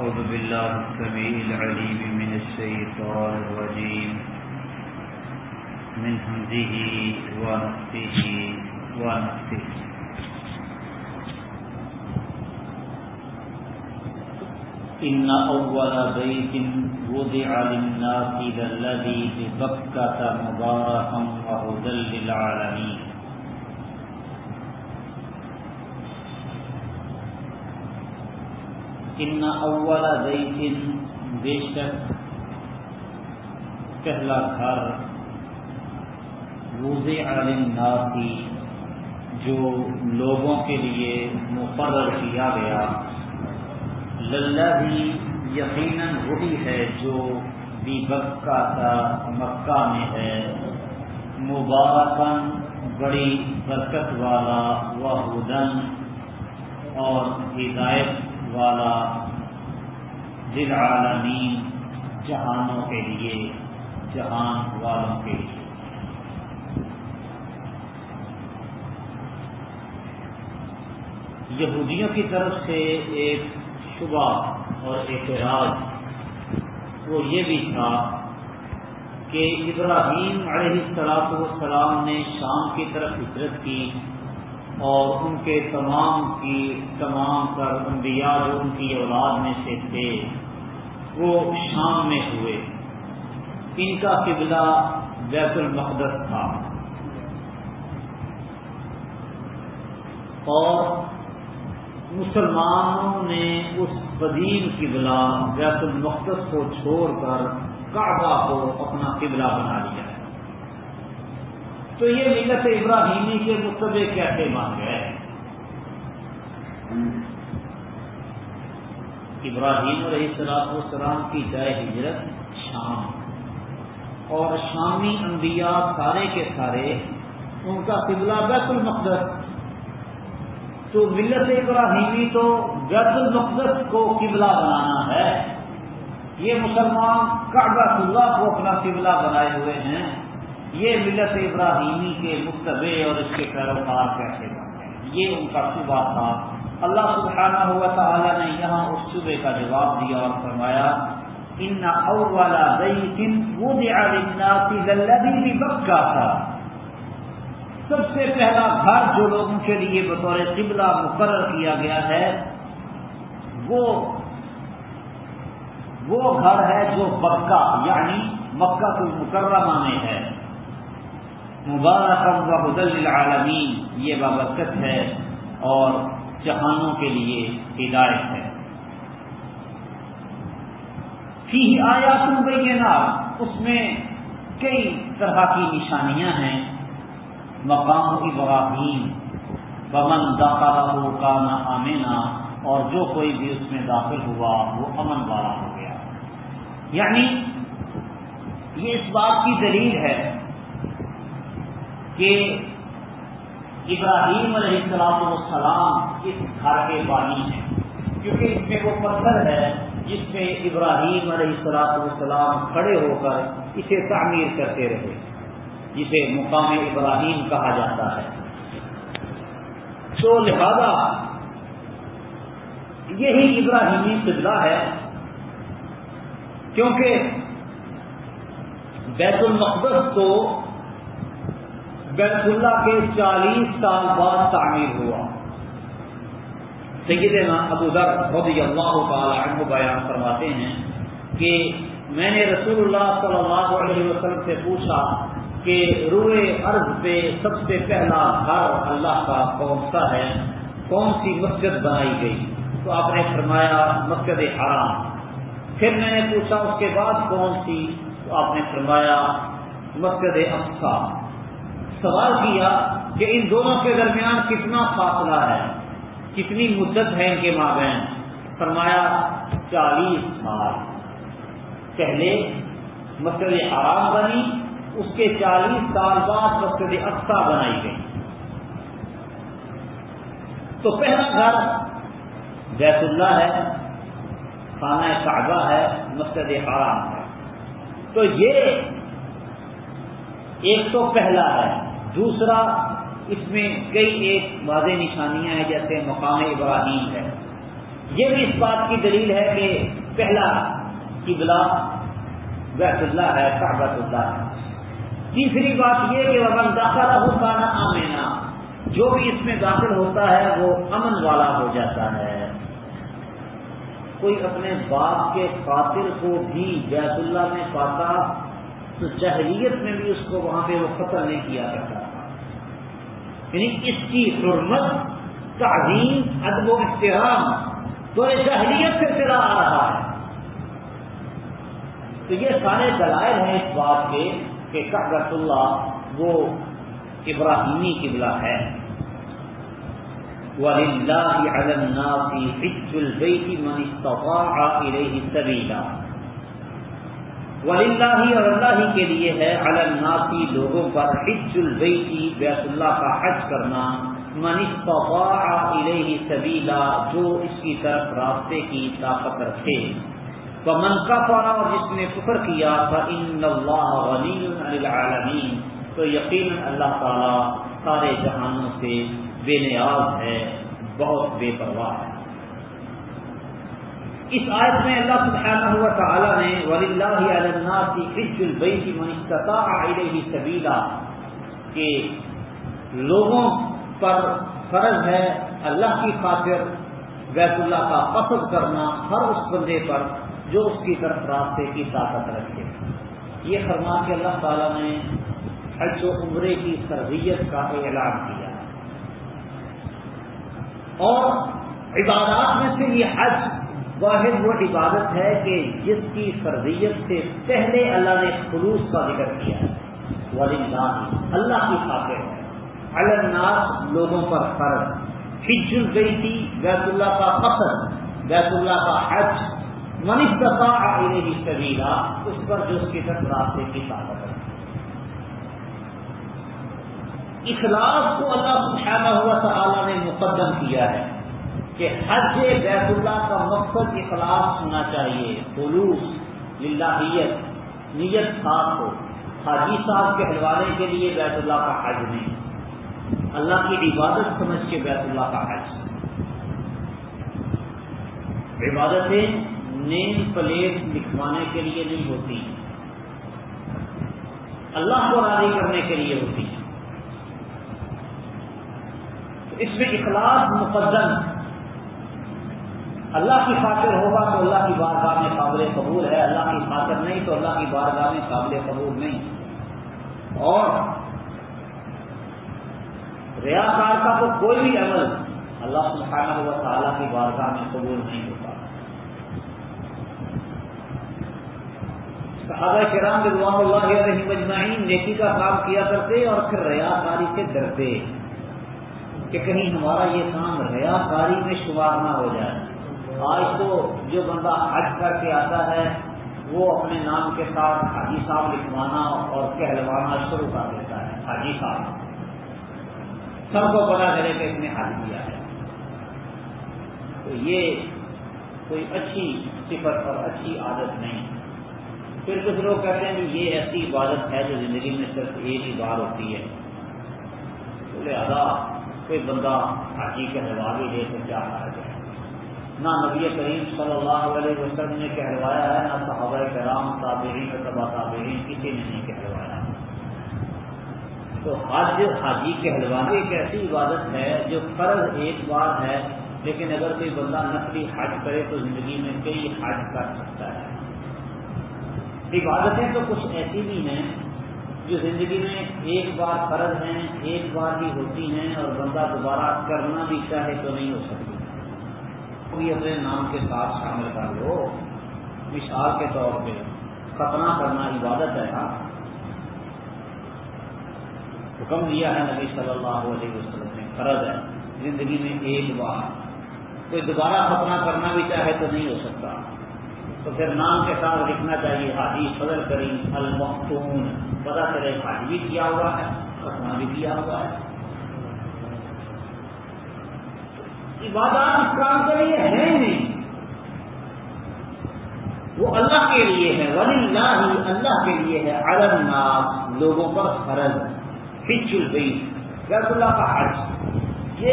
أعوذ بالله السميع العليم من الشيطان الرجيم. من همزه ونفسه ونفسه إن أول بيت وضع للناس الذي ببكة مباركا وهدى للعالمين. ان اول بیت بے شک پہلا گھر روز عالم ناسی جو لوگوں کے لیے مقرر کیا گیا۔ للہ بھی یقیناً وہی ہے جو بی بکا کا مکہ میں ہے۔ مبارکن بڑی برکت والا و ہدن اور ہدایت والا دل عالمین جہانوں کے لیے، جہان والوں کے لیے۔ یہودیوں کی طرف سے ایک شبہ اور اعتراض وہ یہ بھی تھا کہ ابراہیم علیہ السلاط والسلام نے شام کی طرف ہجرت کی۔ اور ان کے تمام کی تمام تر انبیاء جو ان کی اولاد میں سے تھے، وہ شام میں ہوئے۔ ان کا قبلہ بیت المقدس تھا۔ اور مسلمانوں نے اس قدیم قبلہ بیت المقدس کو چھوڑ کر کعبہ کو اپنا قبلہ بنا لیا۔ ہے تو یہ ملت ابراہیمی کے مطلبے کیسے مان گئے۔ ابراہیم علیہ السلام والسلام کی جائے ہجرت شام۔ اور شامی انبیاء سارے کے سارے ان کا قبلہ بیت المقدس۔ تو ملت ابراہیمی تو بیت المقدس کو قبلہ بنانا ہے۔ یہ مسلمان کعبہ اللہ کو اپنا قبلہ بنائے ہوئے ہیں۔ یہ ملت ابراہیمی کے مقتبے اور اس کے پیروکار کیسے بنتے ہیں یہ ان کا صبح تھا۔ اللہ سبحانہ ہوا تعالیٰ نے یہاں اس صبح کا جواب دیا اور فرمایا، ان اولا دئی وہ بھی بکا تھا۔ سب سے پہلا گھر جو لوگوں کے لیے بطور قبلہ مقرر کیا گیا ہے، وہ وہ گھر ہے جو بکا یعنی مکہ کو مکرمہ میں ہے۔ مبارک و حدل العالمین یہ بابرکت ہے اور جہانوں کے لیے ہدایت ہے۔ فی آیا تم اس میں کئی طرح کی نشانیاں ہیں۔ مقام ابراہیم بمن داخلہ کا نہ آمینا اور جو کوئی بھی اس میں داخل ہوا، وہ امن والا ہو گیا۔ یعنی یہ اس بات کی دلیل ہے کہ ابراہیم علیہ السلام والسلام اس گھر کے بانی ہیں۔ کیونکہ اس میں وہ پتھر ہے جس میں ابراہیم علیہ السلاط والسلام کھڑے ہو کر اسے تعمیر کرتے رہے، جسے مقام ابراہیم کہا جاتا ہے۔ تو لہذا یہی ابراہیمی قبلہ ہے، کیونکہ بیت المقدس کو بیت اللہ کے چالیس سال بعد تعمیر ہوا۔ سیدنا ابو ذر رضی اللہ تعالی عنہ بیان فرماتے ہیں کہ میں نے رسول اللہ صلی اللہ علیہ وسلم سے پوچھا کہ روئے عرض پہ سب سے پہلا گھر اللہ کا کون سا ہے؟ کون سی مسجد بنائی گئی؟ تو آپ نے فرمایا مسجد حرام۔ پھر میں نے پوچھا اس کے بعد کون سی؟ تو آپ نے فرمایا مسجد افسا سوال کیا کہ ان دونوں کے درمیان کتنا فاصلہ ہے؟ کتنی مدت ہے ان کے مابین؟ فرمایا، چالیس سال۔ پہلے مسجد حرام بنی، اس کے چالیس سال بعد مسجد اقسا بنائی گئی۔ تو پہلا گھر بیت اللہ ہے، خانہ کعبہ ہے، مسجد حرام ہے۔ تو یہ ایک تو پہلا ہے۔ دوسرا، اس میں کئی ایک واضح نشانیاں ہیں، جیسے مقام ابراہیم ہے۔ یہ بھی اس بات کی دلیل ہے کہ پہلا قبلہ بیت اللہ ہے کابت اللہ ہے۔ تیسری بات یہ کہ اگر داخلہ ہوتا نا آمینا جو بھی اس میں داخل ہوتا ہے، وہ امن والا ہو جاتا ہے۔ کوئی اپنے باپ کے قاتل کو بھی بیت اللہ میں پاتا، تو جہلیت میں بھی اس کو وہاں پہ وہ قتل نہیں کیا کرتا۔ یعنی اس کی حرمت، تعظیم ادب و احترام تو یہ جہلیت سے چلا آ رہا ہے۔ تو یہ سارے دلائل ہیں اس بات کے کہ کابت اللہ وہ ابراہیمی قبلہ ہے۔ وَلِلَّهِ عَلَى النَّاسِ حِجُّ الْبَيْتِ مَنِ اسْتَطَاعَ إِلَيْهِ سَبِيلًا۔ وَلِلَّهِ اور اللہ ہی کے لیے ہے عَلَى لوگوں پر حِجُّ الْبَيْتِ، بیت اللہ کا حج کرنا۔ من استطاع إِلَيْهِ جو اس کی طرف راستے کی طاقت رکھے۔ فمن کفر، اور جس نے کفر کیا، فإِنَّ اللَّهَ تو یقینا اللہ تعالی سارے جہانوں سے بے نیاز ہے، بہت بے پرواہ ہے۔ اس آیت میں اللہ سبحانہ ہوا تعالیٰ نے ولی اللہ علّہ کی عج البئی کی منستتا علیہ سبیلا کہ لوگوں پر فرض ہے اللہ کی خاطر بیت اللہ کا قصد کرنا ہر اس بندے پر جو اس کی طرف راستے کی طاقت رکھے۔ یہ فرما کے اللہ تعالیٰ نے حج و عمرے کی سرحیت کا اعلان کیا۔ اور عبادات میں سے یہ حج واحد وہ عبادت ہے کہ جس کی فرضیت سے پہلے اللہ نے خلوص کا ذکر کیا ہے۔ ولی اللہ کی خاطر ہے۔ الناس، لوگوں پر فرض۔ حج گئی تھی بیت اللہ کا فصل بیت اللہ کا حج۔ منیفتا علیہ سبیلا، اس پر جو اس کی طرف راستے کی طاقت ہے۔ اخلاص کو اللہ سبحانہ ہوا تعالیٰ نے مقدم کیا ہے۔ کہ حج بیت اللہ کا مقصد اخلاص ہونا چاہیے۔ خلوص، للہیت، نیت صاف ہو۔ حاجی صاحب کے کے لیے بیت اللہ کا حج نہیں۔ اللہ کی عبادت سمجھ کے بیت اللہ کا حج۔ عبادتیں نیم پلیٹ لکھوانے کے لیے نہیں ہوتی۔ اللہ کو راضی کرنے کے لیے ہوتی۔ ہیں اس میں اخلاص مقدم اللہ کی خاطر ہوگا تو اللہ کی بارگاہ میں قابل قبول ہے، اللہ کی خاطر نہیں تو اللہ کی بارگاہ میں قابل قبول نہیں۔ اور ریاکار کا تو کوئی بھی عمل اللہ سبحانہ ہوا تعالیٰ کی بارگاہ میں قبول نہیں ہوتا۔ صحابہ کرام رضوان اللہ علیہ مجمعین نیکی کا کام کیا کرتے اور پھر ریاکاری سے ڈرتے کہ کہیں ہمارا یہ کام ریا کاری میں شمار نہ ہو جائے۔ آج تو جو بندہ حج کر کے آتا ہے، وہ اپنے نام کے ساتھ حاجی صاحب لکھوانا اور کہلوانا شروع کر دیتا ہے، حاجی صاحب۔ سب کو پتا چلے کہ اس نے حج کیا ہے۔ تو یہ کوئی اچھی صفت اور اچھی عادت نہیں۔ پھر کچھ لوگ کہتے ہیں کہ یہ ایسی عبادت ہے جو زندگی میں صرف ایک ہی بار ہوتی ہے۔ لہذا کوئی بندہ حاجی کہلوا بھی دے تو کیا حرج ہے نہ نبی کریم صلی اللہ علیہ وسلم نے کہلوایا ہے، نہ صحابہ کرام، تابعین تبا تابعین، کسی نے نہیں کہلوایا۔ تو حج، حاجی کہلوانے ایک ایسی عبادت ہے جو فرض ایک بار ہے، لیکن اگر کوئی بندہ نقلی حج کرے تو زندگی میں کئی حج کر سکتا ہے۔ عبادتیں تو کچھ ایسی بھی ہیں جو زندگی میں ایک بار فرض ہیں، ایک بار ہی ہوتی ہیں اور بندہ دوبارہ کرنا بھی چاہے تو نہیں ہو سکتی کوئی اپنے نام کے ساتھ شامل کر لو۔ مثال کے طور پہ ختنہ کرنا عبادت ہے نا۔ حکم دیا ہے نبی صلی اللہ علیہ وسلم نے، فرض ہے، زندگی میں ایک بار۔ کوئی دوبارہ ختنہ کرنا بھی چاہے تو نہیں ہو سکتا۔ تو پھر نام کے ساتھ لکھنا چاہیے، حاجی فضل کریم المختون پتا چلے حاج بھی کیا ہوا ہے ختمہ بھی کیا ہوا ہے۔ عبادات اس کام کے لیے ہے نہیں۔ وہ اللہ کے لیے ہے ولی اللہ ہی اللہ کے لیے ہے۔ الگ ناس لوگوں پر فرض۔ ہچ گئی بیت اللہ کا حج۔ یہ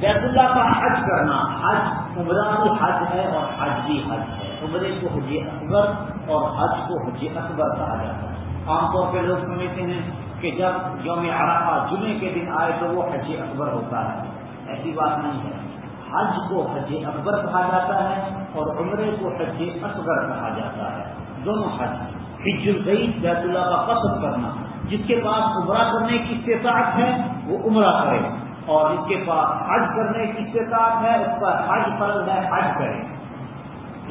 بیت اللہ کا حج کرنا، حج عمرہ بھی حج ہے اور حج بھی حج ہے۔ عمرے کو حج اکبر اور حج کو حج اکبر کہا جاتا ہے۔ عام طور پہ لوگ سمجھتے ہیں کہ جب یوم عرفہ جمعے کے دن آئے تو وہ حج اکبر ہوتا ہے۔ ایسی بات نہیں ہے۔ حج کو حج اکبر کہا جاتا ہے اور عمرے کو حج اکبر کہا جاتا ہے۔ دونوں حج حج البعید بیت اللہ کا قصد کرنا۔ جس کے پاس عمرہ کرنے کی استطاعت ہے، وہ عمرہ کرے۔ اور جس کے پاس حج کرنے کی استطاعت ہے، اس پر حج فرض ہے، حج کرے۔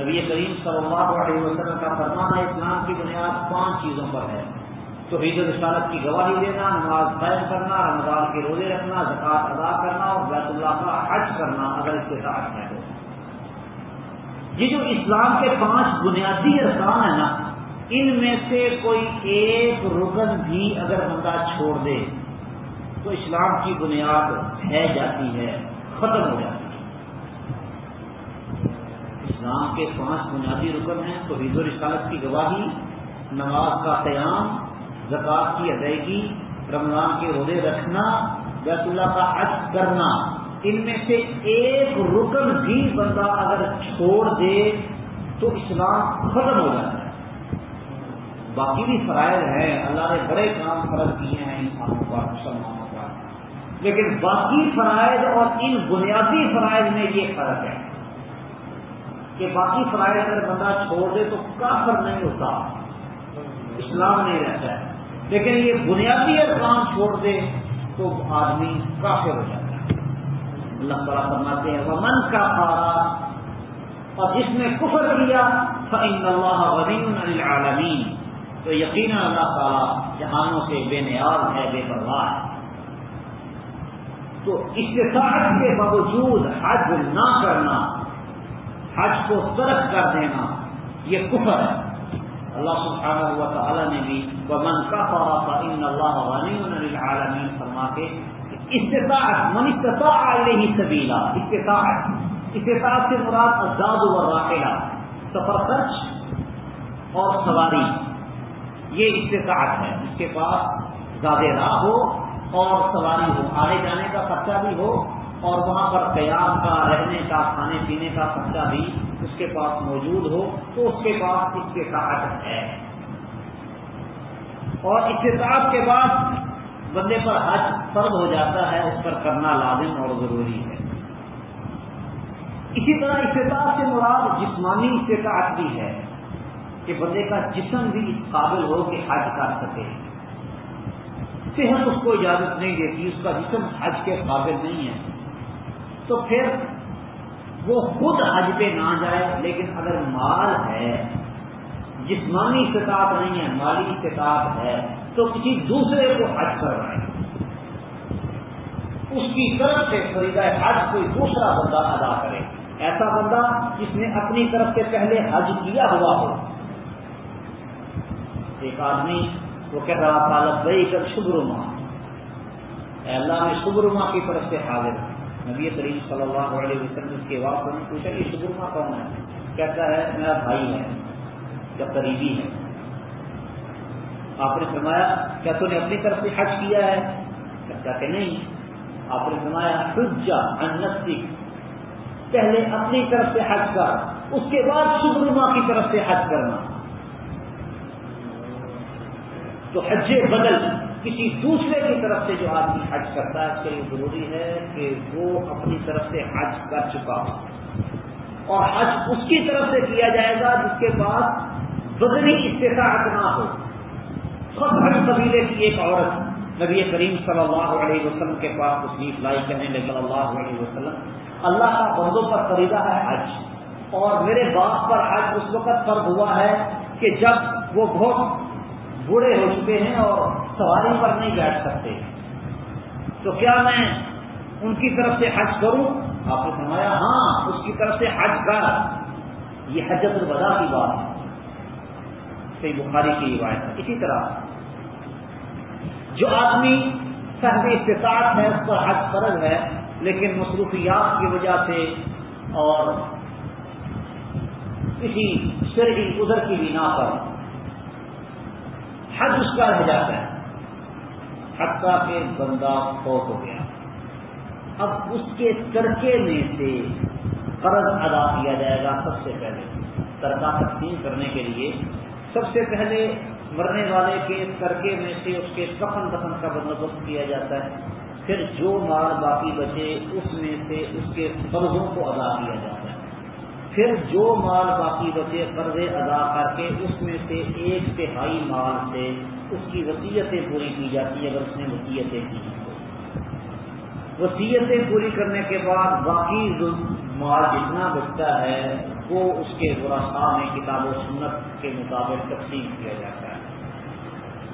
نبی کریم صلی اللہ علیہ وسلم کا فرمانا اسلام کی بنیاد پانچ چیزوں پر ہے۔ تو عید الشالت کی گواہی دینا، نماز قائم کرنا، رمضان کے روزے رکھنا زکات ادا کرنا اور بیت اللہ کا حج کرنا اگر اس کے ساتھ ہے یہ جو اسلام کے پانچ بنیادی ارکان ہیں نا، ان میں سے کوئی ایک رکن بھی اگر بندہ چھوڑ دے، تو اسلام کی بنیاد ہے جاتی ہے، ختم ہو جاتی ہے۔ اسلام کے پانچ بنیادی رکن ہیں، تو عید الرسالت کی گواہی، نماز کا قیام زکات کی ادائیگی، رمضان کے عہدے رکھنا بیت اللہ کا حج کرنا، ان میں سے ایک رکن بھی بندہ اگر چھوڑ دے تو اسلام ختم ہو جاتا ہے۔ باقی بھی فرائض ہیں، اللہ نے بڑے کام فرض کیے ہیں انسانوں پر، مسلمانوں پر۔ لیکن باقی فرائض اور ان بنیادی فرائض میں یہ فرق ہے کہ باقی فرائض اگر بندہ چھوڑ دے تو کافر نہیں ہوتا، اسلام نہیں رہتا ہے۔ لیکن یہ بنیادی کام چھوڑ دے تو آدمی کافی ہو جاتا ہے۔ اللہ تعالیٰ فرماتے ہیں وہ من کا پارا اور جس نے کفر کیا فعین اللہ وزین عالمین تو یقینا اللہ تعالیٰ جہانوں سے بے نیاز ہے، بے پرواہ ہے۔ تو استطاعت کے باوجود حج نہ کرنا، حج کو ترک کر دینا، یہ کفر ہے۔ اللہ سبحانہ ہوا تعالیٰ نے بھی من کا فوراً ان اللہ عالمین فرما کے استطاعت، من استطاع علیہ سبیلا، استطاعت استطاعت سے مراد ازاد و راکیلا سفر خرچ اور سواری، یہ استطاعت ہے۔ اس کے پاس زیادہ راہ ہو اور سواری ہو، آنے جانے کا خرچہ بھی ہو اور وہاں پر قیام کا، رہنے کا، کھانے پینے کا خرچہ بھی اس کے پاس موجود ہو، تو اس کے پاس استطاعت ہے۔ اور استطاعت کے بعد بندے پر حج فرض ہو جاتا ہے، اس پر کرنا لازم اور ضروری ہے۔ اسی طرح استطاعت سے مراد جسمانی استطاعت بھی ہے کہ بندے کا جسم بھی اس قابل ہو کہ حج کر سکے۔ صحت اس کو اجازت نہیں دیتی، اس کا جسم حج کے قابل نہیں ہے۔ تو پھر وہ خود حج پہ نہ جائے، لیکن اگر مال ہے، جسمانی استطاعت نہیں ہے، مالی استطاعت ہے، تو کسی دوسرے کو حج کروائے اس کی طرف سے خریدا حج کوئی دوسرا بندہ ادا کرے۔ ایسا بندہ جس نے اپنی طرف سے پہلے حج کیا ہوا ہو۔ ایک آدمی وہ کہہ رہا تھا لبئی کر شبرما اللہ نے شبرما کی طرف سے حاضر نبی کریم صلی اللہ علیہ وسلم اس کے واقع نے پوچھا، یہ شبرما کون ہے؟ کہتا ہے، میرا بھائی ہے یا قریبی ہے. آپ نے فرمایا، کیا تو نے اپنی طرف سے حج کیا ہے؟ کہتا کہ نہیں. آپ نے فرمایا حجا انسی پہلے اپنی طرف سے حج کر، اس کے بعد شبرما کی طرف سے حج کرنا. تو حج بدل کسی دوسرے کی طرف سے جو آدمی حج کرتا ہے، اس کے لیے ضروری ہے کہ وہ اپنی طرف سے حج کر چکا ہو۔ اور حج اس کی طرف سے کیا جائے گا جس کے پاس بدنی استطاعت نہ ہو۔ خود حج قبیلے کی ایک عورت نبی کریم صلی اللہ علیہ وسلم کے پاس تصنیف لائی کہنے لگے، صلی اللہ علیہ وسلم، اللہ کا بندوں پر خریدا ہے حج۔ اور میرے باپ پر حج اس وقت فرض ہوا ہے کہ جب وہ بہت بوڑھے ہو چکے ہیں اور سواری پر نہیں بیٹھ سکتے۔ تو کیا میں ان کی طرف سے حج کروں؟ آپ نے فرمایا ہاں اس کی طرف سے حج کر۔ یہ حجت البدا کی بات ہے۔ صحیح بخاری کی روایت ہے۔ اسی طرح جو آدمی صحب استطاعت ہے، اس پر حج فرض ہے، لیکن مصروفیات کی وجہ سے اور کسی شرعی ادھر کی بنا پر حج اس کا رہ جاتا ہے۔ حتیٰ کہ بندہ فوت ہو گیا۔ اب اس کے ترکے میں سے قرض ادا کیا جائے گا سب سے پہلے۔ ترکا تقسیم کرنے کے لیے سب سے پہلے مرنے والے کے ترکے میں سے اس کے کفن دفن کا بندوبست کیا جاتا ہے۔ پھر جو مال باقی بچے اس میں سے اس کے قرضوں کو ادا کیا جاتا ہے۔ پھر جو مال باقی بچے قرضے ادا کر کے اس میں سے ایک تہائی مال سے اس کی وصیتیں پوری کی جاتی ہے اگر اس نے وصیتیں کی وصیتیں پوری کرنے کے بعد باقی مال جتنا بچتا ہے، وہ اس کے برا میں کتاب و سنت کے مطابق تقسیم کیا جاتا ہے۔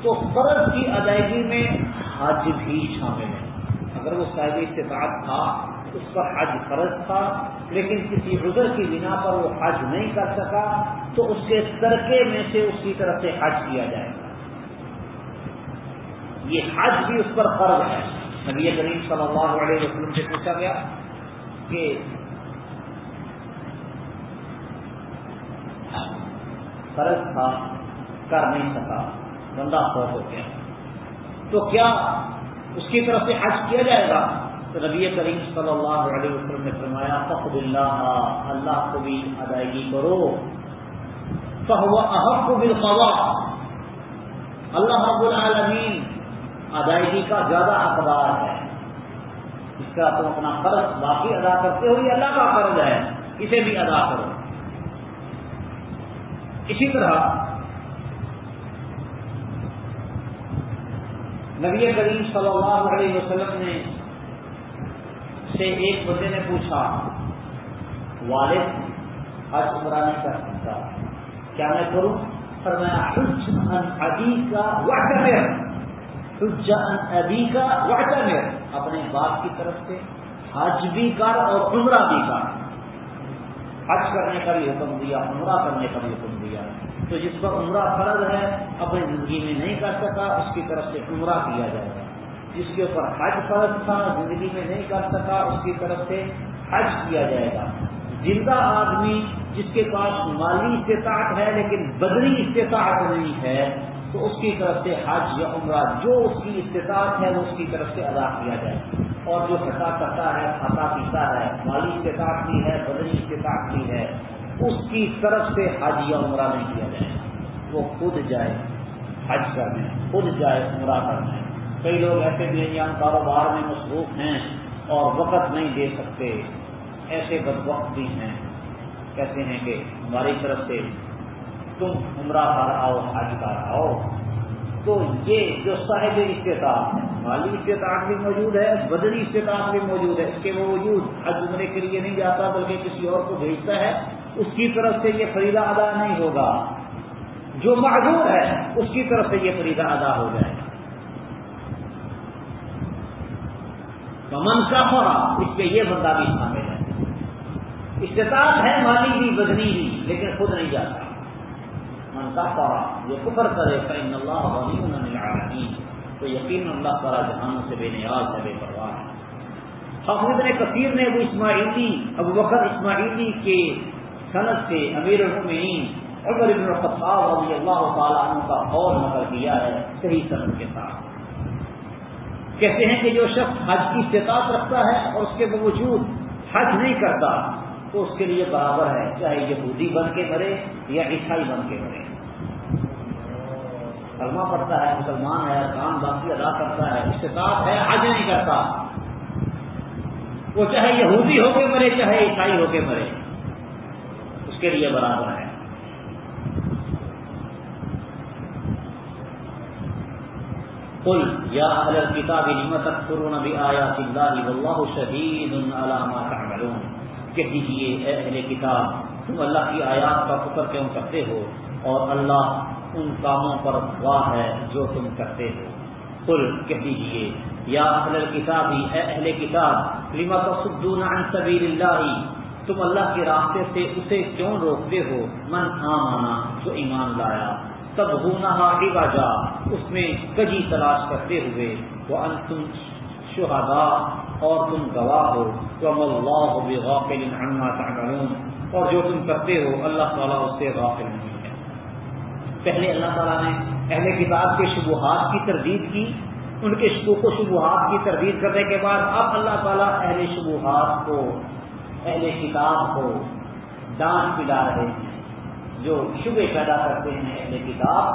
تو قرض کی ادائیگی میں حج بھی شامل ہے۔ اگر وہ صاحب استطاعت تھا اس پر حج فرض تھا، لیکن کسی عذر کی بنا پر وہ حج نہیں کر سکا، تو اس کے ترکے میں سے اس کی طرف سے حج کیا جائے گا۔ یہ حج بھی اس پر فرض ہے۔ نبی کریم صلی اللہ علیہ وسلم سے پوچھا گیا کہ فرض تھا، کر نہیں سکا، بندہ فوت ہو گیا۔ تو کیا اس کی طرف سے حج کیا جائے گا؟ تو نبی کریم صلی اللہ علیہ وسلم نے فرمایا فخر اللہ اللہ کو بھی ادائیگی کرو۔ احب کو بالخوا اللہ رب العالمین، ادائیگی کا زیادہ اقدار ہے۔ اس کا تم اپنا فرض باقی ادا کرتے ہو، یہ اللہ کا فرض ہے۔ اسے بھی ادا کرو۔ اسی طرح، نبی کریم صلی اللہ علیہ وسلم نے سے ایک بندے نے پوچھا، والد حج عمرہ نہیں کر سکتا، کیا میں کروں؟ سر میں حج ان ابھی کا واٹر حج ان کا واٹر اپنے باپ کی طرف سے حج بھی کر اور عمرہ بھی کر۔ حج کرنے کا بھی حکم دیا، عمرہ کرنے کا بھی حکم دیا۔ تو جس پر عمرہ فرض ہے، اپنی زندگی میں نہیں کر سکا، اس کی طرف سے عمرہ کیا جائے گا۔ جس کے اوپر حج فرض تھا، زندگی میں نہیں کر سکا، اس کی طرف سے حج کیا جائے گا۔ زندہ آدمی جس کے پاس مالی استطاعت ہے لیکن بدنی استطاعت نہیں ہے، تو اس کی طرف سے حج یا عمرہ جو اس کی استطاعت ہے، وہ اس کی طرف سے ادا کیا جائے۔ اور جو سٹا کرتا ہے کھاتا پیتا ہے، مالی استطاعت بھی ہے، بدنی استطاعت بھی ہے، اس کی طرف سے حج یا عمرہ نہیں کیا جائے۔ وہ خود جائے حج کرنے، خود جائے عمرہ کرنے۔ کئی لوگ ایسے بھی ہیں جہاں کاروبار میں مصروف ہیں اور وقت نہیں دے سکتے۔ ایسے بد وقت بھی ہیں۔ کہتے ہیں کہ ہماری طرف سے تم عمرہ کر آؤ حج کر آؤ۔ تو یہ جو صاحب استطاعت ہے مالی استطاعت بھی موجود ہے بدری استطاعت بھی موجود ہے۔ اس کے باوجود حج عمرے کے لیے نہیں جاتا، بلکہ کسی اور کو بھیجتا ہے۔ اس کی طرف سے یہ فریدہ ادا نہیں ہوگا۔ جو معذور ہے، اس کی طرف سے یہ فریدہ ادا ہو جائے۔ گا کا خورا اس پہ یہ بندہ بھی شامل ہے۔ استطاعت ہے مالی بھی، بدنی بھی، لیکن خود نہیں جاتا۔ پارا جو کفر کرے فین اللہ غنی تو یقین اللہ تعالیٰ جہانوں سے بے نیاز ہے، بے پرواہ ہے۔ حافظ نے کثیر نے ابو اسماعیلی، ابو بکر اسماعیلی کے صنعت سے امیر المین عمر ابن الخطاب رضی اللہ تعالیٰ عنہ کا اور نقل کیا ہے، صحیح صنعت کے ساتھ۔ کہتے ہیں کہ جو شخص حج کی استطاعت رکھتا ہے اور اس کے باوجود حج نہیں کرتا، تو اس کے لیے برابر ہے، چاہے یہودی بن کے مرے یا عیسائی بن کے مرے۔ کلمہ پڑتا ہے، مسلمان ہے کام باقی ادا کرتا ہے استطاعت ہے، حج نہیں کرتا۔ وہ چاہے یہودی ہو کے مرے، چاہے عیسائی ہو کے مرے۔ اس کے لیے برابر ہے۔ کل یا اہل کتاب نمت قرون بھی آیا اللہ شہید علامہ کہہ دیجیے اے اہل کتاب، تم اللہ کی آیات کا فکر کیوں کرتے ہو؟ اور اللہ ان کاموں پر واہ ہے جو تم کرتے ہو۔ کل کہہ دیجیے یا اہل کتاب ہی اے اہل کتاب لما تصدون عن سبیل اللہ؟ تم اللہ کے راستے سے اسے کیوں روکتے ہو؟ من آمانا جو ایمان لایا۔ تب ہونا جا اس میں کجی تلاش کرتے ہوئے وہ ان تم شہدا اور تم گواہ ہو۔ تو اللہ بغافل عما تعملون۔ اور جو تم کرتے ہو، اللہ تعالیٰ اس سے غافل نہیں ہے۔ پہلے اللہ تعالیٰ نے اہل کتاب کے شبہات کی تردید کی۔ ان کے شکوک و شبہات کی تردید کرنے کے بعد اب اللہ تعالیٰ اہل شبہات کو، اہل کتاب کو ڈانٹ پلا رہے ہیں۔ جو شبے پیدا کرتے ہیں اہل کتاب،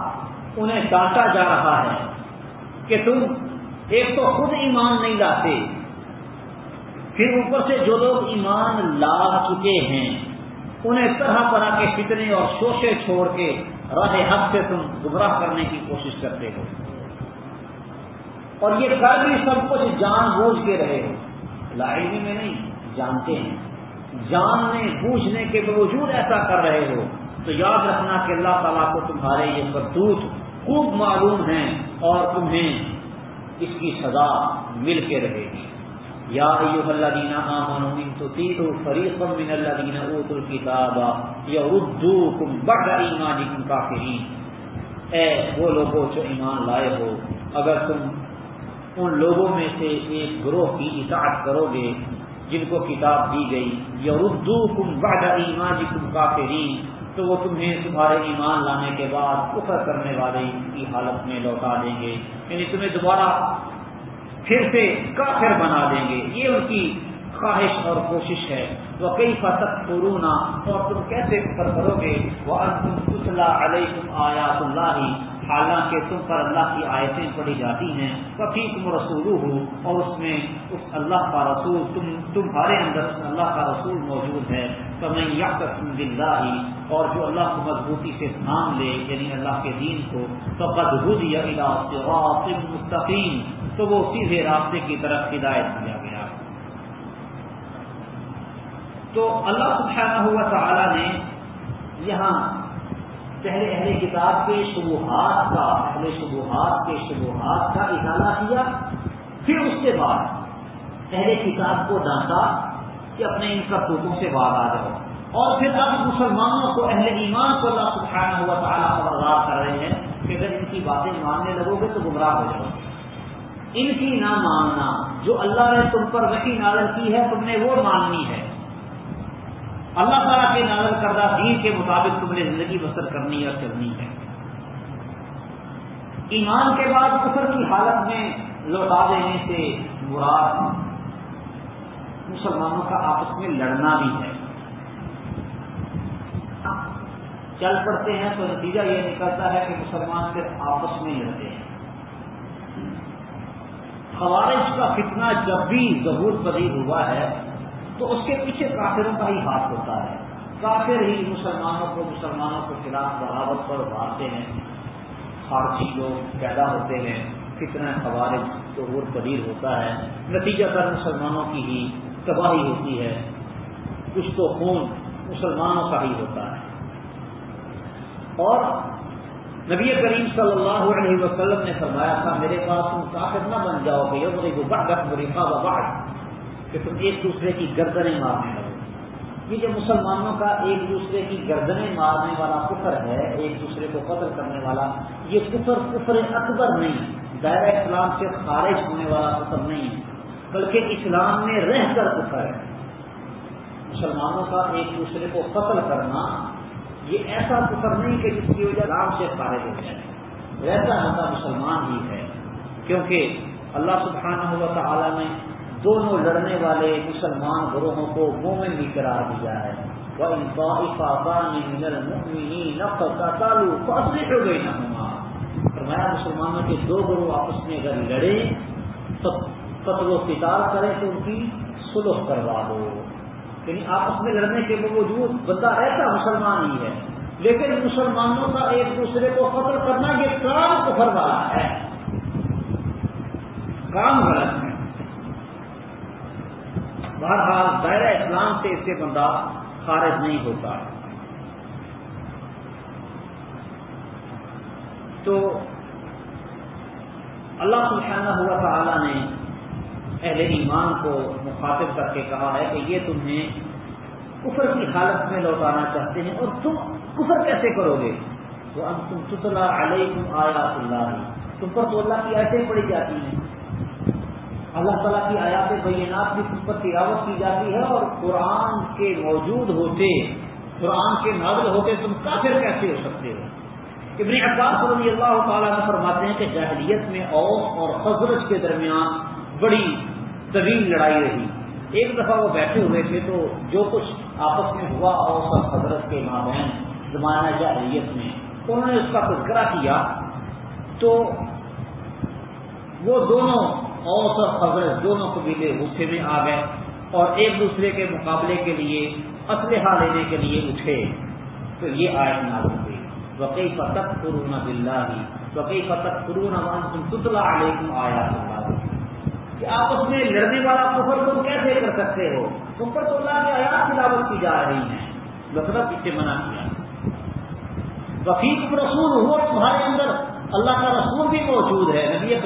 انہیں ڈانٹا جا رہا ہے کہ تم ایک تو خود ایمان نہیں لاتے، پھر اوپر سے جو لوگ ایمان لا چکے ہیں، انہیں طرح طرح کے فتنے اور شوشے چھوڑ کے راہ حق سے تم گمراہ کرنے کی کوشش کرتے ہو۔ اور یہ کر بھی سب کچھ جان بوجھ کے رہے ہو۔ لائبریری میں نہیں، جانتے ہیں۔ جاننے بوجھنے کے باوجود ایسا کر رہے ہو۔ تو یاد رکھنا کہ اللہ تعالیٰ کو تمہارے یہ بدوت خوب معلوم ہیں اور تمہیں اس کی سزا مل کے رہے گی۔ یا ایوہ الذین آمنوا ان تطیعوا فریقا من الذین اوتوا الکتاب یردوکم بعد ایمانکم کافرین۔ اے وہ لوگوں جو ایمان لائے ہو، اگر تم ان لوگوں میں سے ایک گروہ کی اطاعت کرو گے جن کو کتاب دی گئی، یردوکم بعد ایمانکم کافرین۔ تو وہ تمہیں تمہارے ایمان لانے کے بعد کفر کرنے والے کی حالت میں لوٹا دیں گے۔ یعنی تمہیں دوبارہ پھر سے کافر بنا دیں گے۔ یہ ان کی خواہش اور کوشش ہے۔ وہ کئی فصل قرونا اور تم کیسے کفر کرو گے؟ وہ علیکم آیات اللہ حالانکہ تم پر اللہ کی آیتیں پڑھی جاتی ہیں کبھی تم رسول ہو اور اس میں اس اللہ کا رسول، تم، تمہارے اندر اللہ کا رسول موجود ہے۔ تو میں یا اور جو اللہ کو مضبوطی سے تھام لے یعنی اللہ کے دین کو تو قد یا مستقیم تو وہ سیدھے راستے کی طرف ہدایت کیا گیا۔ تو اللہ سبحانہ ہوا تعالی نے یہاں پہلے اہل کتاب کے شبوہات کا، اہل شبوہات کے شبوہات کا اضافہ کیا، پھر اس کے بعد اہل کتاب کو ڈانٹا کہ اپنے ان کرتوتوں سے باہر آ جاؤ۔ اور پھر اب مسلمانوں کو، اہل ایمان کو اللہ سبحانہ ہوا تعالیٰ خبردار کر رہے ہیں کہ اگر ان کی باتیں ماننے لگو گے تو گمراہ ہو جاؤ۔ ان کی نہ ماننا جو اللہ نے تم پر وہی نازل کی ہے، تم نے وہ ماننی ہے۔ اللہ تعالیٰ کے نازل کردہ دین کے مطابق تم نے زندگی بسر کرنی اور چلنی ہے۔ ایمان کے بعد کفر کی حالت میں لوٹا دینے سے مراد مسلمانوں کا آپس میں لڑنا بھی ہے۔ چل پڑتے ہیں تو نتیجہ یہ نکلتا ہے کہ مسلمان صرف آپس میں لڑتے ہیں۔ خوارج کا فتنہ جب بھی ظہور پذیر ہوا ہے تو اس کے پیچھے کافروں کا ہی ہاتھ ہوتا ہے۔ کافر ہی مسلمانوں کو مسلمانوں کے خلاف بغاوت پر ابھارتے ہیں۔ خارجی لوگ پیدا ہوتے ہیں۔ کتنا خوارج ظہور پذیر ہوتا ہے۔ نتیجہ کر مسلمانوں کی ہی تباہی ہوتی ہے۔ کچھ تو خون مسلمانوں کا ہی ہوتا ہے۔ اور نبی کریم صلی اللہ علیہ وسلم نے فرمایا تھا، میرے پاس تم کافر نہ بن جاؤ گے یوم کو بڑھ مریفا و کہ تم ایک دوسرے کی گردنیں مارنے لگو یہ جو مسلمانوں کا ایک دوسرے کی گردنیں مارنے والا کفر ہے، ایک دوسرے کو قتل کرنے والا، یہ کفر کفر اکبر نہیں، دائرہ اسلام سے خارج ہونے والا کفر نہیں، بلکہ اسلام میں رہ کر کفر ہے۔ مسلمانوں کا ایک دوسرے کو قتل کرنا، یہ ایسا کفر نہیں کہ جس کی وجہ رام سے خارج ہو جائے۔ ویسا ہوتا مسلمان ہی ہے، کیونکہ اللہ سبحانہ ہوا تعالیٰ نے دونوں لڑنے والے مسلمان گروہوں کو مومن بھی قرار دیا ہے۔ وہ ہو گئی نہ فرمایا مسلمانوں کے دو گروہ آپس میں اگر لڑے تو قتل و قتال کرے تو ان کی سلوک کروا دو۔ یعنی آپس میں لڑنے کے باوجود بندہ ایسا مسلمان ہی ہے، لیکن مسلمانوں کا ایک دوسرے کو قتل کرنا یہ کام کفر والا ہے۔ کام غلط ہے۔ بہرحال دائرہ اسلام سے اس سے بندہ خارج نہیں ہوتا۔ تو اللہ سبحانہ ہوا تعالی نے اہل ایمان کو مخاطب کر کے کہا ہے کہ یہ تمہیں کفر کی حالت میں لوٹانا چاہتے ہیں اور تم کفر کیسے کرو گے؟ تو اب تم ستلا علیکم آیات اللہ تم پر تو اللہ کی آیتیں پڑی جاتی ہیں۔ اللہ تعالیٰ کی آیات بینات بھی تم پر تلاوت کی جاتی ہے اور قرآن کے موجود ہوتے، قرآن کے نازل ہوتے تم کافر کیسے ہو سکتے ہو؟ ابن عباس رضی اللہ تعالیٰ نے فرماتے ہیں کہ جاہلیت میں اوس اور خزرج کے درمیان بڑی طویل لڑائی رہی۔ ایک دفعہ وہ بیٹھے ہوئے تھے تو جو کچھ آپس میں ہوا اوس اور خزرت کے مابین زمانہ جاہلیت میں، انہوں نے اس کا تذکرہ کیا تو وہ دونوں اوس اور خزرت دونوں قبیلے غصے میں آ گئے اور ایک دوسرے کے مقابلے کے لیے اسلحہ لینے کے لیے اٹھے۔ تو یہ آئے نازل ہوئی۔ وقی فتح قرون بلّہ وقی فتح قرون تطلا علیکم آیا کہ آپس میں لڑنے والا کفر تم کیسے کر سکتے ہو؟ تم پر تو اللہ کی آیات تلاوت کی جا رہی ہیں۔ مطلب اسے منع کیا۔ وفیق رسول ہوا تمہارے اندر اللہ کا رسول بھی موجود ہے، نبی